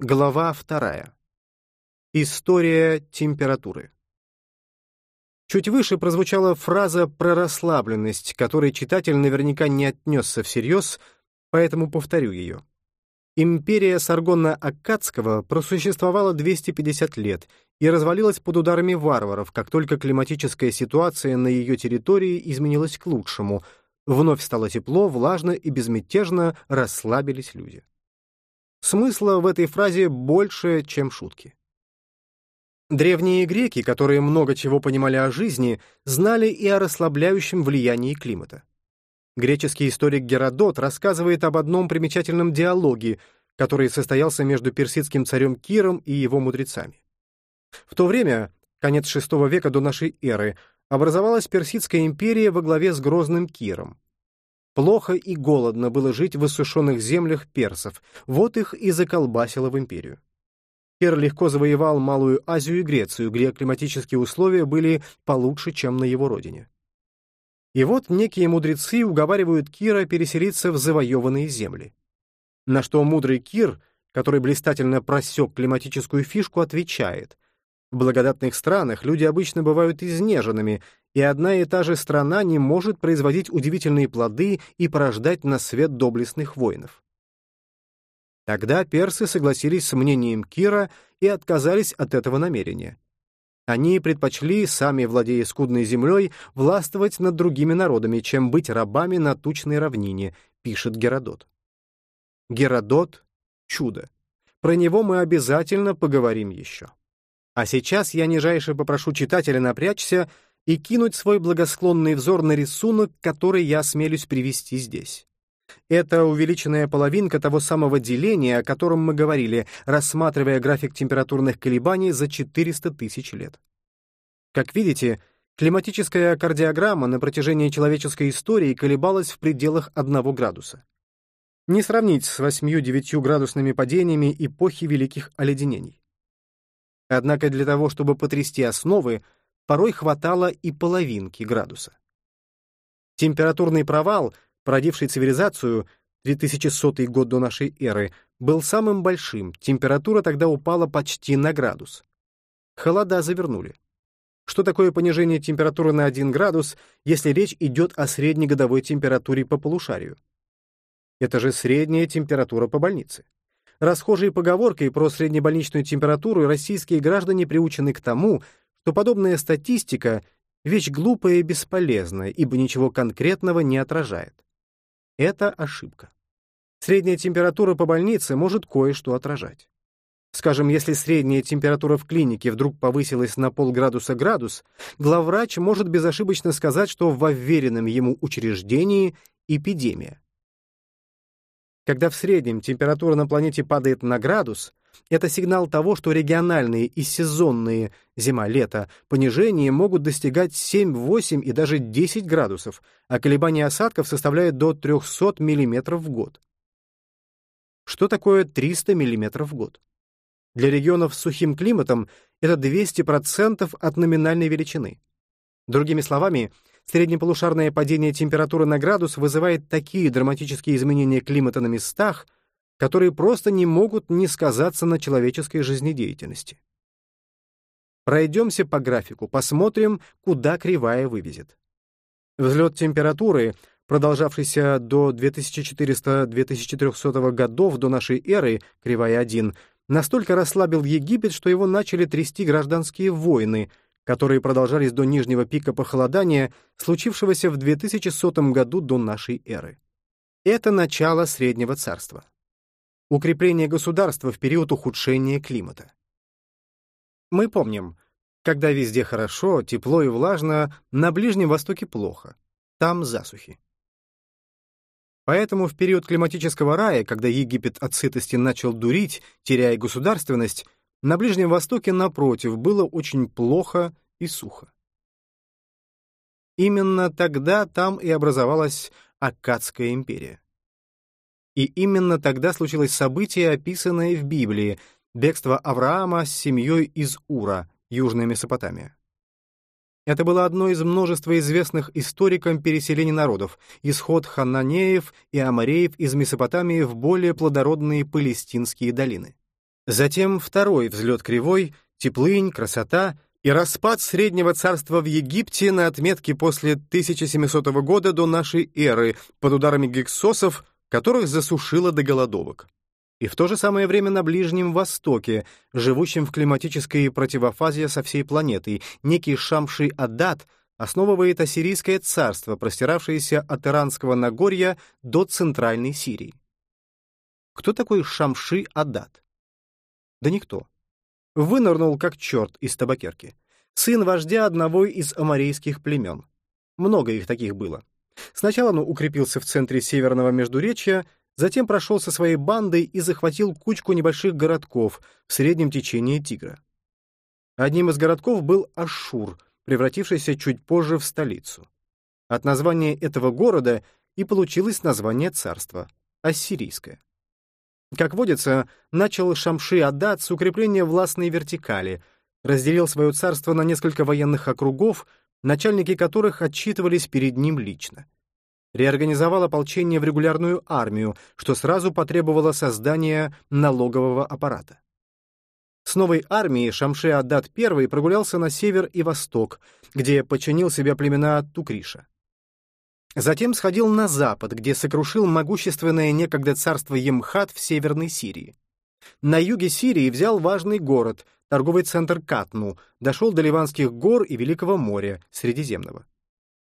Глава вторая. История температуры. Чуть выше прозвучала фраза про расслабленность, которой читатель наверняка не отнесся всерьез, поэтому повторю ее. Империя Саргонна-Аккадского просуществовала 250 лет и развалилась под ударами варваров, как только климатическая ситуация на ее территории изменилась к лучшему. Вновь стало тепло, влажно и безмятежно расслабились люди. Смысла в этой фразе больше, чем шутки. Древние греки, которые много чего понимали о жизни, знали и о расслабляющем влиянии климата. Греческий историк Геродот рассказывает об одном примечательном диалоге, который состоялся между персидским царем Киром и его мудрецами. В то время, конец VI века до нашей эры, образовалась Персидская империя во главе с грозным Киром. Плохо и голодно было жить в иссушенных землях персов, вот их и заколбасило в империю. Кир легко завоевал Малую Азию и Грецию, где климатические условия были получше, чем на его родине. И вот некие мудрецы уговаривают Кира переселиться в завоеванные земли. На что мудрый Кир, который блистательно просек климатическую фишку, отвечает — в благодатных странах люди обычно бывают изнеженными, и одна и та же страна не может производить удивительные плоды и порождать на свет доблестных воинов. Тогда персы согласились с мнением Кира и отказались от этого намерения. Они предпочли, сами владея скудной землей, властвовать над другими народами, чем быть рабами на тучной равнине, пишет Геродот. Геродот — чудо. Про него мы обязательно поговорим еще. А сейчас я нижайше попрошу читателя напрячься и кинуть свой благосклонный взор на рисунок, который я осмелюсь привести здесь. Это увеличенная половинка того самого деления, о котором мы говорили, рассматривая график температурных колебаний за 400 тысяч лет. Как видите, климатическая кардиограмма на протяжении человеческой истории колебалась в пределах 1 градуса. Не сравнить с 8-9 градусными падениями эпохи великих оледенений. Однако для того, чтобы потрясти основы, порой хватало и половинки градуса. Температурный провал, породивший цивилизацию, 3100 год до нашей эры, был самым большим, температура тогда упала почти на градус. Холода завернули. Что такое понижение температуры на 1 градус, если речь идет о среднегодовой температуре по полушарию? Это же средняя температура по больнице. Расхожей поговоркой про среднебольничную температуру российские граждане приучены к тому, что подобная статистика — вещь глупая и бесполезная, ибо ничего конкретного не отражает. Это ошибка. Средняя температура по больнице может кое-что отражать. Скажем, если средняя температура в клинике вдруг повысилась на полградуса градус, главврач может безошибочно сказать, что в уверенном ему учреждении эпидемия. Когда в среднем температура на планете падает на градус, это сигнал того, что региональные и сезонные зима-лето понижения могут достигать 7, 8 и даже 10 градусов, а колебания осадков составляют до 300 мм в год. Что такое 300 мм в год? Для регионов с сухим климатом это 200% от номинальной величины. Другими словами, Среднеполушарное падение температуры на градус вызывает такие драматические изменения климата на местах, которые просто не могут не сказаться на человеческой жизнедеятельности. Пройдемся по графику, посмотрим, куда кривая вывезет. Взлет температуры, продолжавшийся до 2400-2300 годов до нашей эры, кривая 1, настолько расслабил Египет, что его начали трясти гражданские войны — которые продолжались до нижнего пика похолодания, случившегося в 2100 году до нашей эры. Это начало Среднего Царства. Укрепление государства в период ухудшения климата. Мы помним, когда везде хорошо, тепло и влажно, на Ближнем Востоке плохо. Там засухи. Поэтому в период климатического рая, когда Египет от сытости начал дурить, теряя государственность, на Ближнем Востоке, напротив, было очень плохо и сухо. Именно тогда там и образовалась Аккадская империя. И именно тогда случилось событие, описанное в Библии, бегство Авраама с семьей из Ура, Южная Месопотамия. Это было одно из множества известных историкам переселений народов, исход хананеев и амареев из Месопотамии в более плодородные палестинские долины. Затем второй взлет кривой, теплынь, красота и распад Среднего царства в Египте на отметке после 1700 года до нашей эры под ударами гексосов, которых засушило до голодовок. И в то же самое время на Ближнем Востоке, живущем в климатической противофазе со всей планетой, некий Шамши-Адат основывает ассирийское царство, простиравшееся от Иранского Нагорья до Центральной Сирии. Кто такой Шамши-Адат? Да никто. Вынырнул как черт из табакерки. Сын вождя одного из амарейских племен. Много их таких было. Сначала он укрепился в центре Северного Междуречья, затем прошел со своей бандой и захватил кучку небольших городков в среднем течении Тигра. Одним из городков был Ашур, превратившийся чуть позже в столицу. От названия этого города и получилось название царства — Ассирийское. Как водится, начал Шамши-Адат с укрепления властной вертикали, разделил свое царство на несколько военных округов, начальники которых отчитывались перед ним лично. Реорганизовал ополчение в регулярную армию, что сразу потребовало создания налогового аппарата. С новой армией Шамши-Адат I прогулялся на север и восток, где подчинил себя племена Тукриша. Затем сходил на запад, где сокрушил могущественное некогда царство Емхат в Северной Сирии. На юге Сирии взял важный город, торговый центр Катну, дошел до Ливанских гор и Великого моря, Средиземного.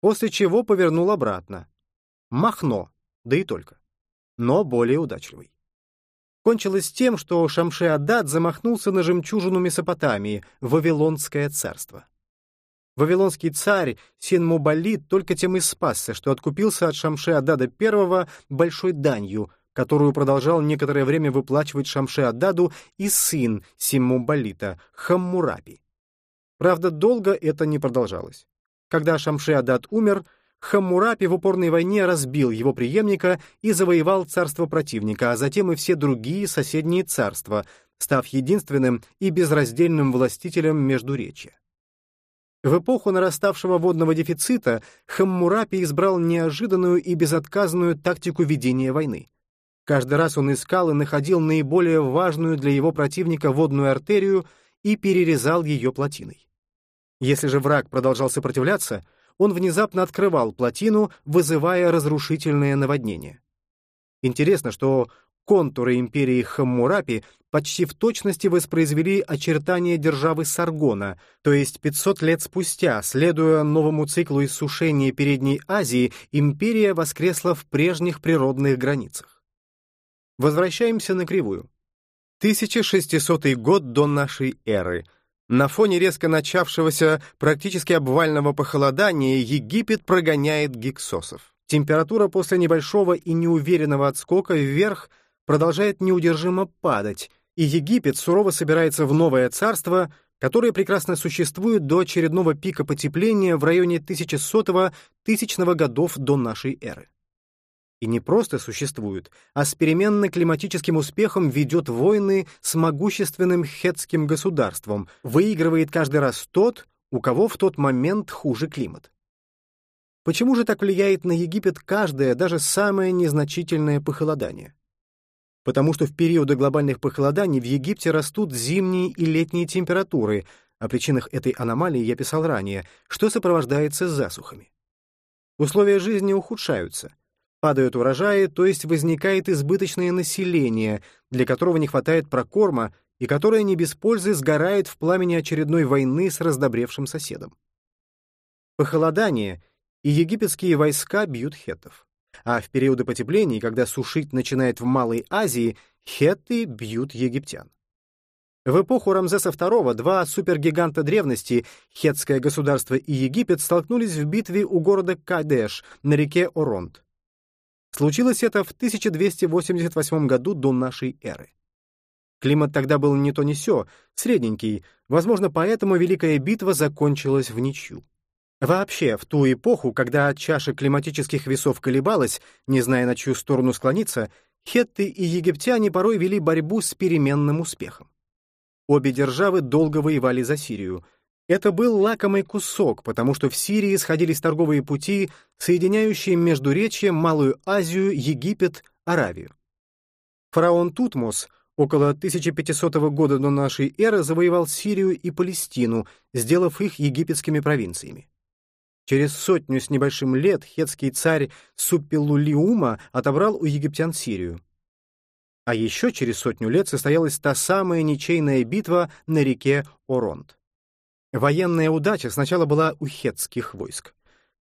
После чего повернул обратно. Махно, да и только. Но более удачливый. Кончилось тем, что Шамши-Адад замахнулся на жемчужину Месопотамии, Вавилонское царство. Вавилонский царь Синмубалит только тем и спасся, что откупился от Шамши-Адада I большой данью, которую продолжал некоторое время выплачивать Шамши-Ададу и сын Симмубалита, Хаммурапи. Правда, долго это не продолжалось. Когда Шамши-Адад умер, Хаммурапи в упорной войне разбил его преемника и завоевал царство противника, а затем и все другие соседние царства, став единственным и безраздельным властителем Междуречья. В эпоху нараставшего водного дефицита Хаммурапи избрал неожиданную и безотказную тактику ведения войны. Каждый раз он искал и находил наиболее важную для его противника водную артерию и перерезал ее плотиной. Если же враг продолжал сопротивляться, он внезапно открывал плотину, вызывая разрушительное наводнение. Интересно, что контуры империи Хаммурапи почти в точности воспроизвели очертания державы Саргона, то есть 500 лет спустя, следуя новому циклу иссушения Передней Азии, империя воскресла в прежних природных границах. Возвращаемся на кривую. 1600 год до нашей эры. На фоне резко начавшегося практически обвального похолодания Египет прогоняет гиксосов. Температура после небольшого и неуверенного отскока вверх – продолжает неудержимо падать, и Египет сурово собирается в новое царство, которое прекрасно существует до очередного пика потепления в районе 1100-1000 годов до нашей эры. И не просто существует, а с переменно климатическим успехом ведет войны с могущественным хетским государством, выигрывает каждый раз тот, у кого в тот момент хуже климат. Почему же так влияет на Египет каждое, даже самое незначительное похолодание? Потому что в периоды глобальных похолоданий в Египте растут зимние и летние температуры, о причинах этой аномалии я писал ранее, что сопровождается засухами. Условия жизни ухудшаются. Падают урожаи, то есть возникает избыточное население, для которого не хватает прокорма и которое не без пользы сгорает в пламени очередной войны с раздобревшим соседом. Похолодание, и египетские войска бьют хеттов а в периоды потеплений, когда сушить начинает в Малой Азии, хетты бьют египтян. В эпоху Рамзеса II два супергиганта древности, хетское государство и Египет, столкнулись в битве у города Кадеш на реке Оронт. Случилось это в 1288 году до нашей эры. Климат тогда был не то ни сё, средненький, возможно, поэтому Великая битва закончилась в ничью. Вообще, в ту эпоху, когда чаша климатических весов колебалась, не зная, на чью сторону склониться, хетты и египтяне порой вели борьбу с переменным успехом. Обе державы долго воевали за Сирию. Это был лакомый кусок, потому что в Сирии сходились торговые пути, соединяющие Междуречье, Малую Азию, Египет, Аравию. Фараон Тутмос, около 1500 года до нашей эры завоевал Сирию и Палестину, сделав их египетскими провинциями. Через сотню с небольшим лет хетский царь Суппилулиума отобрал у египтян Сирию. А еще через сотню лет состоялась та самая ничейная битва на реке Оронт. Военная удача сначала была у хетских войск.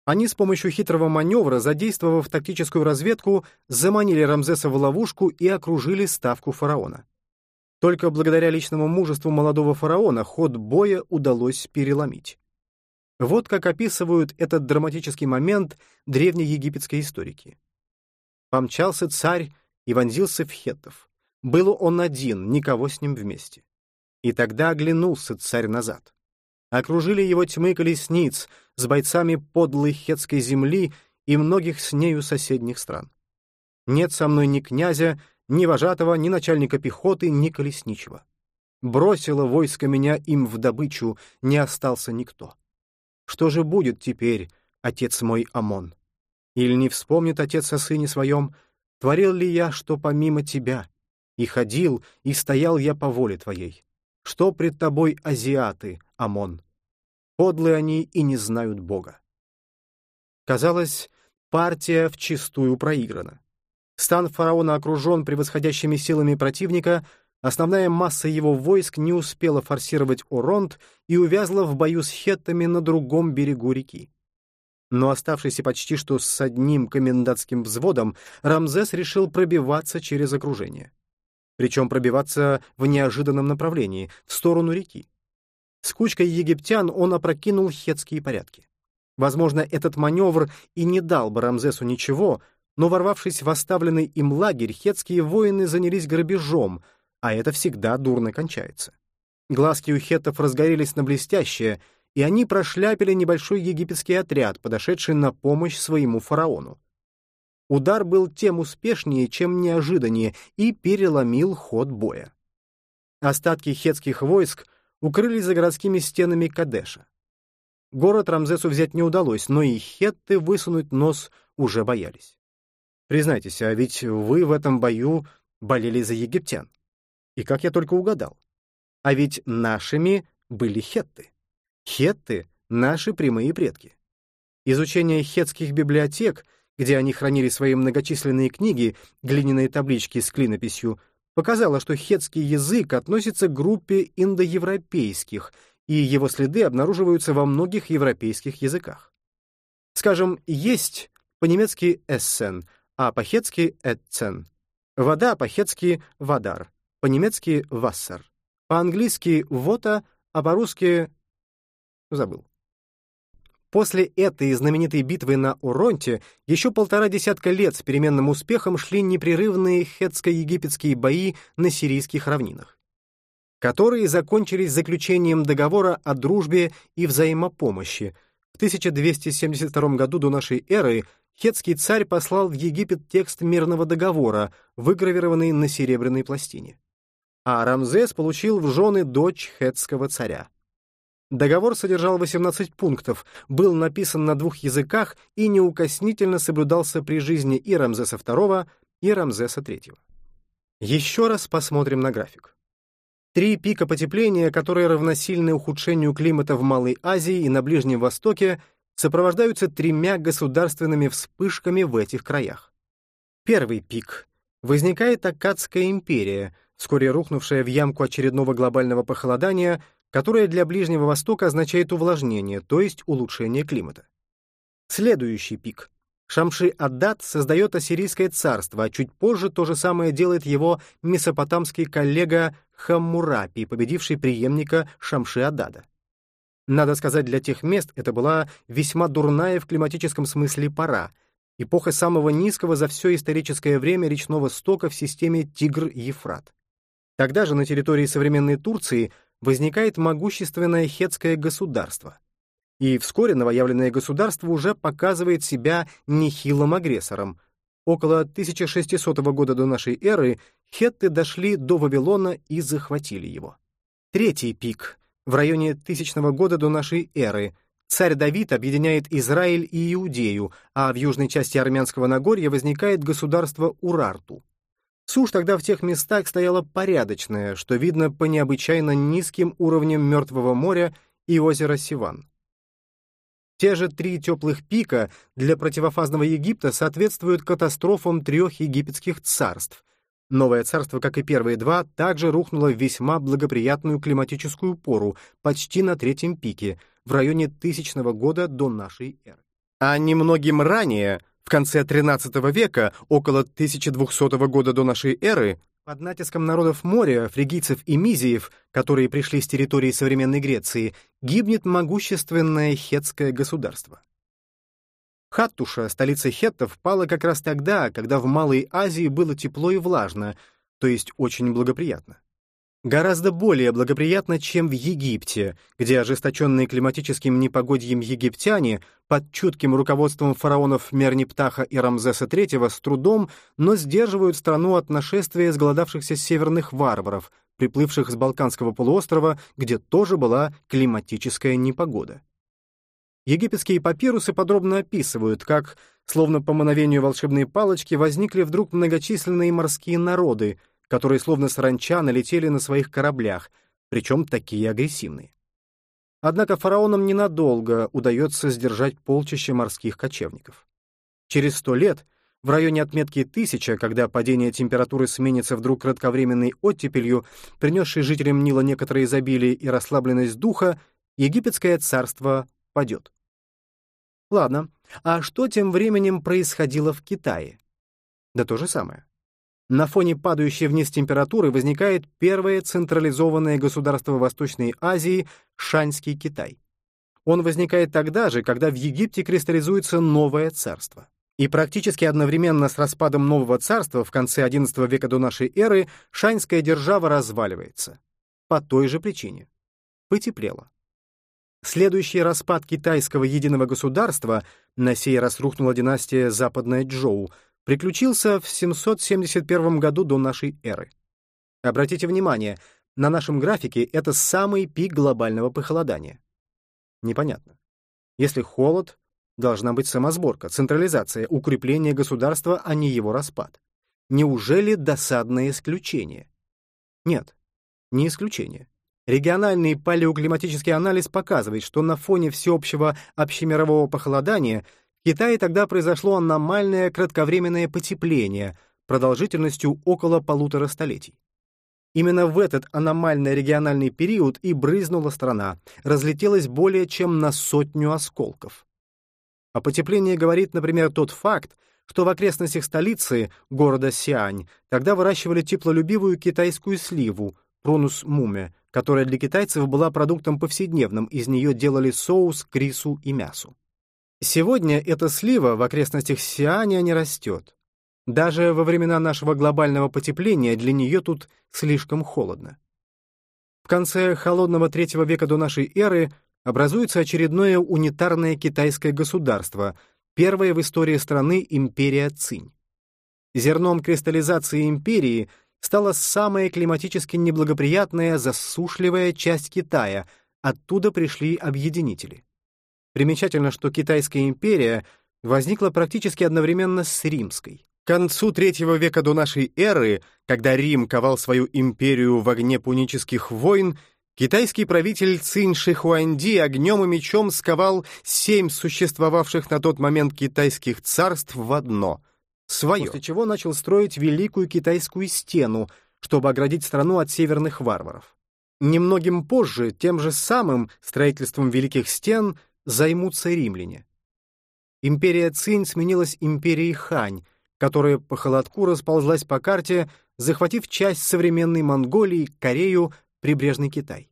Они с помощью хитрого маневра, задействовав тактическую разведку, заманили Рамзеса в ловушку и окружили ставку фараона. Только благодаря личному мужеству молодого фараона ход боя удалось переломить. Вот как описывают этот драматический момент древнеегипетские историки. Помчался царь и вонзился в хеттов. Был он один, никого с ним вместе. И тогда оглянулся царь назад. Окружили его тьмы колесниц с бойцами подлой хетской земли и многих с нею соседних стран. Нет со мной ни князя, ни вожатого, ни начальника пехоты, ни колесничего. Бросило войско меня им в добычу, не остался никто. Что же будет теперь, отец мой Амон? Или не вспомнит отец о сыне своем, творил ли я, что помимо тебя? И ходил, и стоял я по воле твоей. Что пред тобой азиаты, Амон? Подлые они и не знают Бога. Казалось, партия вчистую проиграна. Стан фараона окружен превосходящими силами противника, основная масса его войск не успела форсировать Оронт и увязла в бою с хеттами на другом берегу реки. Но оставшийся почти что с одним комендантским взводом, Рамзес решил пробиваться через окружение причем пробиваться в неожиданном направлении, в сторону реки. С кучкой египтян он опрокинул хетские порядки. Возможно, этот маневр и не дал бы Рамзесу ничего, но, ворвавшись в оставленный им лагерь, хетские воины занялись грабежом, а это всегда дурно кончается. Глазки у хеттов разгорелись на блестящее, и они прошляпили небольшой египетский отряд, подошедший на помощь своему фараону. Удар был тем успешнее, чем неожиданнее, и переломил ход боя. Остатки хетских войск укрылись за городскими стенами Кадеша. Город Рамзесу взять не удалось, но и хетты высунуть нос уже боялись. Признайтесь, а ведь вы в этом бою болели за египтян. И как я только угадал. А ведь нашими были хетты. Хетты — наши прямые предки. Изучение хетских библиотек — где они хранили свои многочисленные книги, глиняные таблички с клинописью, показало, что хетский язык относится к группе индоевропейских, и его следы обнаруживаются во многих европейских языках. Скажем, «есть» по-немецки «эссен», а по-хетски «этцен». Вода по-хетски «вадар», по-немецки «вассер», по-английски «вота», а по-русски забыл. После этой знаменитой битвы на Уронте еще полтора десятка лет с переменным успехом шли непрерывные хетско-египетские бои на сирийских равнинах, которые закончились заключением договора о дружбе и взаимопомощи. В 1272 году до нашей эры хетский царь послал в Египет текст мирного договора, выгравированный на серебряной пластине. А Рамзес получил в жены дочь хетского царя. Договор содержал 18 пунктов, был написан на двух языках и неукоснительно соблюдался при жизни и Рамзеса II, и Рамзеса III. Еще раз посмотрим на график. Три пика потепления, которые равносильны ухудшению климата в Малой Азии и на Ближнем Востоке, сопровождаются тремя государственными вспышками в этих краях. Первый пик. Возникает Аккадская империя, вскоре рухнувшая в ямку очередного глобального похолодания — которое для Ближнего Востока означает увлажнение, то есть улучшение климата. Следующий пик. Шамши-Аддат создает Ассирийское царство, а чуть позже то же самое делает его месопотамский коллега Хаммурапи, победивший преемника Шамши-Аддада. Надо сказать, для тех мест это была весьма дурная в климатическом смысле пора, эпоха самого низкого за все историческое время речного стока в системе Тигр-Ефрат. Тогда же на территории современной Турции возникает могущественное хетское государство. И вскоре новоявленное государство уже показывает себя нехилым агрессором. Около 1600 года до нашей эры хетты дошли до Вавилона и захватили его. Третий пик. В районе 1000 года до нашей эры царь Давид объединяет Израиль и Иудею, а в южной части армянского Нагорья возникает государство Урарту. Сушь тогда в тех местах стояла порядочная, что видно по необычайно низким уровням Мертвого моря и озера Сиван. Те же три теплых пика для противофазного Египта соответствуют катастрофам трех египетских царств. Новое царство, как и первые два, также рухнуло в весьма благоприятную климатическую пору, почти на третьем пике, в районе тысячного года до нашей эры. А немногим ранее, в конце XIII века, около 1200 года до нашей эры, под натиском народов моря, фригийцев и мизиев, которые пришли с территории современной Греции, гибнет могущественное хетское государство. Хаттуша, столица хеттов, пала как раз тогда, когда в Малой Азии было тепло и влажно, то есть очень благоприятно гораздо более благоприятно, чем в Египте, где ожесточенные климатическим непогодьем египтяне под чутким руководством фараонов Мерниптаха и Рамзеса III с трудом, но сдерживают страну от нашествия сголодавшихся северных варваров, приплывших с Балканского полуострова, где тоже была климатическая непогода. Египетские папирусы подробно описывают, как, словно по мановению волшебной палочки, возникли вдруг многочисленные морские народы — которые словно саранча налетели на своих кораблях, причем такие агрессивные. Однако фараонам ненадолго удается сдержать полчища морских кочевников. Через сто лет, в районе отметки тысяча, когда падение температуры сменится вдруг кратковременной оттепелью, принесшей жителям Нила некоторое изобилие и расслабленность духа, египетское царство падет. Ладно, а что тем временем происходило в Китае? Да то же самое. На фоне падающей вниз температуры возникает первое централизованное государство Восточной Азии — Шаньский Китай. Он возникает тогда же, когда в Египте кристаллизуется новое царство. И практически одновременно с распадом нового царства в конце XI века до нашей эры шаньская держава разваливается. По той же причине. Потеплело. Следующий распад китайского единого государства, на сей раз рухнула династия Западная Джоу — приключился в 771 году до нашей эры. Обратите внимание, на нашем графике это самый пик глобального похолодания. Непонятно. Если холод, должна быть самосборка, централизация, укрепление государства, а не его распад. Неужели досадное исключение? Нет, не исключение. Региональный палеоклиматический анализ показывает, что на фоне всеобщего общемирового похолодания в Китае тогда произошло аномальное кратковременное потепление продолжительностью около полутора столетий. Именно в этот аномальный региональный период и брызнула страна, разлетелась более чем на сотню осколков. О потеплении говорит, например, тот факт, что в окрестностях столицы, города Сиань, тогда выращивали теплолюбивую китайскую сливу, пронус муме, которая для китайцев была продуктом повседневным, из нее делали соус к рису и мясу. Сегодня эта слива в окрестностях Сианя не растет. Даже во времена нашего глобального потепления для нее тут слишком холодно. В конце холодного третьего века до нашей эры образуется очередное унитарное китайское государство, первое в истории страны империя Цинь. Зерном кристаллизации империи стала самая климатически неблагоприятная засушливая часть Китая, оттуда пришли объединители. Примечательно, что Китайская империя возникла практически одновременно с Римской. К концу третьего века до нашей эры, когда Рим ковал свою империю в огне пунических войн, китайский правитель Цинь Шихуанди огнем и мечом сковал семь существовавших на тот момент китайских царств в одно — свое. После чего начал строить Великую Китайскую стену, чтобы оградить страну от северных варваров. Немногим позже, тем же самым строительством Великих Стен — займутся римляне. Империя Цинь сменилась империей Хань, которая по холодку расползлась по карте, захватив часть современной Монголии, Корею, прибрежный Китай.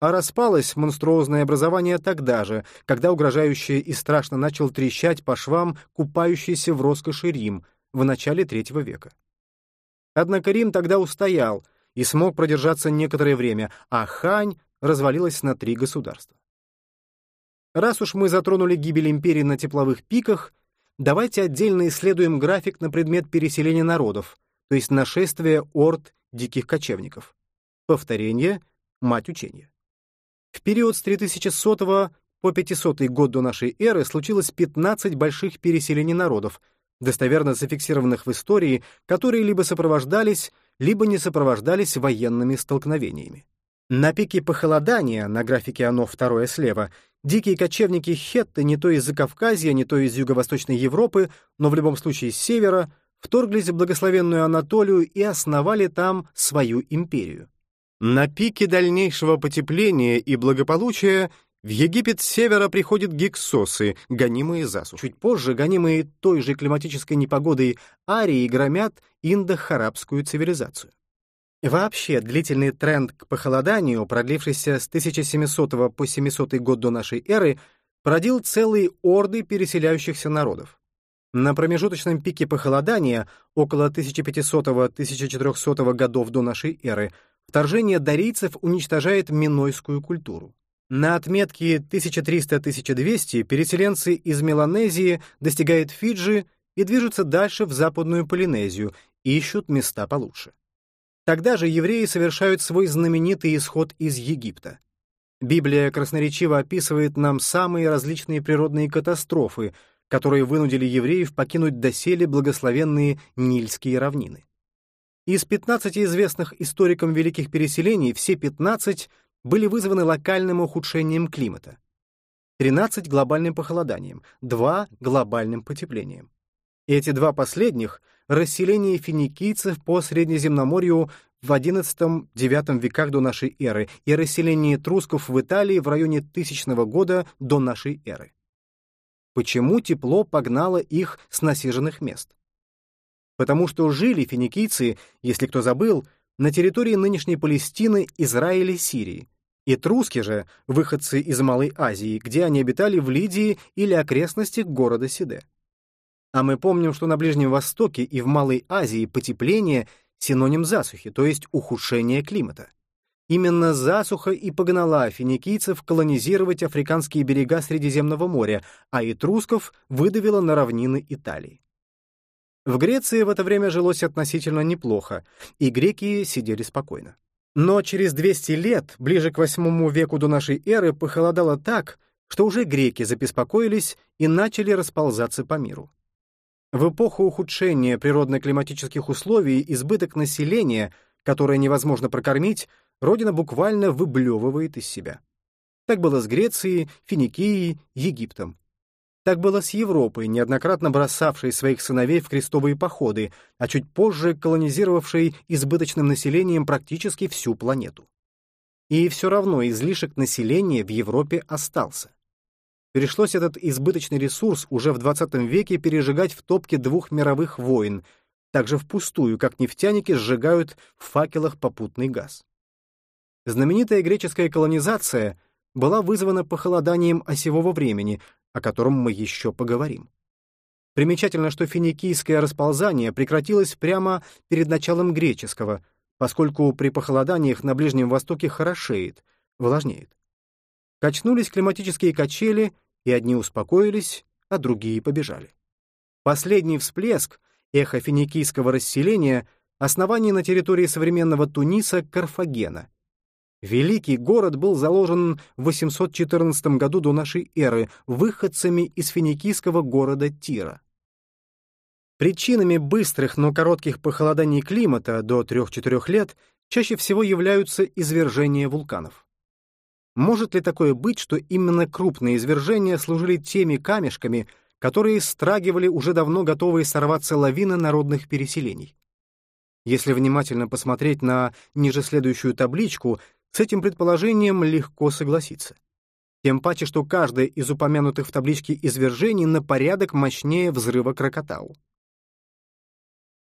А распалось монструозное образование тогда же, когда угрожающе и страшно начал трещать по швам купающийся в роскоши Рим в начале третьего века. Однако Рим тогда устоял и смог продержаться некоторое время, а Хань развалилась на три государства. Раз уж мы затронули гибель империи на тепловых пиках, давайте отдельно исследуем график на предмет переселения народов, то есть нашествия орд диких кочевников. Повторение — мать учения. В период с 3100 по 500 год до нашей эры случилось 15 больших переселений народов, достоверно зафиксированных в истории, которые либо сопровождались, либо не сопровождались военными столкновениями. На пике похолодания, на графике оно второе слева, дикие кочевники Хетты не то из Закавказья, не то из Юго-Восточной Европы, но в любом случае с севера, вторглись в благословенную Анатолию и основали там свою империю. На пике дальнейшего потепления и благополучия в Египет с севера приходят гиксосы, гонимые засухой. Чуть позже, гонимые той же климатической непогодой, арии громят индо-харабскую цивилизацию. Вообще, длительный тренд к похолоданию, продлившийся с 1700 по 700 год до нашей эры, породил целые орды переселяющихся народов. На промежуточном пике похолодания, около 1500-1400 годов до нашей эры, вторжение дарийцев уничтожает минойскую культуру. На отметке 1300-1200 переселенцы из Меланезии достигают Фиджи и движутся дальше в Западную Полинезию ищут места получше. Тогда же евреи совершают свой знаменитый исход из Египта. Библия красноречиво описывает нам самые различные природные катастрофы, которые вынудили евреев покинуть доселе благословенные Нильские равнины. Из 15 известных историкам великих переселений все 15 были вызваны локальным ухудшением климата. 13 — глобальным похолоданием, 2 — глобальным потеплением. Эти два последних — расселение финикийцев по Среднеземноморью в XI-IX веках до нашей эры и расселение трусков в Италии в районе тысячного года до нашей эры. Почему тепло погнало их с насиженных мест? Потому что жили финикийцы, если кто забыл, на территории нынешней Палестины, Израиля и Сирии. Этруски же — выходцы из Малой Азии, где они обитали в Лидии или окрестностях города Сиде. А мы помним, что на Ближнем Востоке и в Малой Азии потепление — синоним засухи, то есть ухудшение климата. Именно засуха и погнала финикийцев колонизировать африканские берега Средиземного моря, а этрусков выдавила на равнины Италии. В Греции в это время жилось относительно неплохо, и греки сидели спокойно. Но через 200 лет, ближе к VIII веку до нашей эры, похолодало так, что уже греки забеспокоились и начали расползаться по миру. В эпоху ухудшения природно-климатических условий избыток населения, которое невозможно прокормить, Родина буквально выблевывает из себя. Так было с Грецией, Финикией, Египтом. Так было с Европой, неоднократно бросавшей своих сыновей в крестовые походы, а чуть позже колонизировавшей избыточным населением практически всю планету. И все равно излишек населения в Европе остался. Пришлось этот избыточный ресурс уже в 20 веке пережигать в топке двух мировых войн, также впустую, как нефтяники сжигают в факелах попутный газ. Знаменитая греческая колонизация была вызвана похолоданием осевого времени, о котором мы еще поговорим. Примечательно, что финикийское расползание прекратилось прямо перед началом греческого, поскольку при похолоданиях на Ближнем Востоке хорошеет, влажнеет. Качнулись климатические качели, и одни успокоились, а другие побежали. Последний всплеск, эхо финикийского расселения, основание на территории современного Туниса Карфагена, Великий город был заложен в 814 году до нашей эры выходцами из финикийского города Тира. Причинами быстрых, но коротких похолоданий климата до 3-4 лет чаще всего являются извержения вулканов. Может ли такое быть, что именно крупные извержения служили теми камешками, которые страгивали уже давно готовые сорваться лавины народных переселений? Если внимательно посмотреть на ниже следующую табличку, с этим предположением легко согласиться. Тем паче, что каждое из упомянутых в табличке извержений на порядок мощнее взрыва Крокотау.